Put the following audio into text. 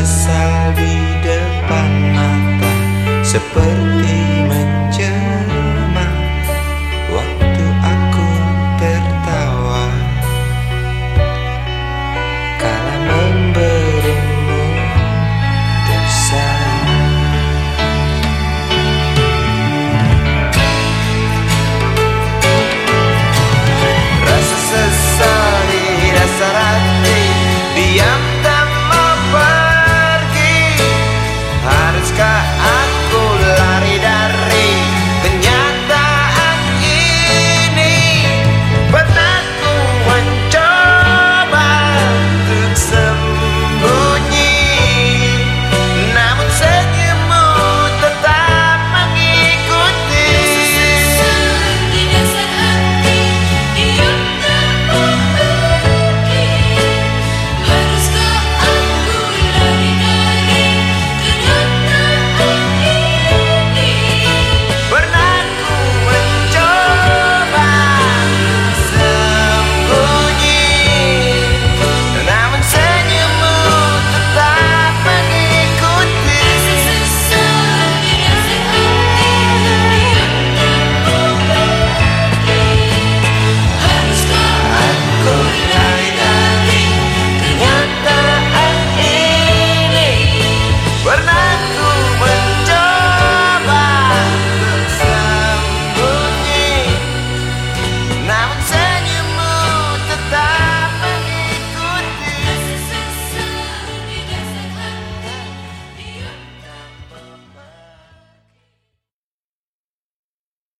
sesal di depan mata seperti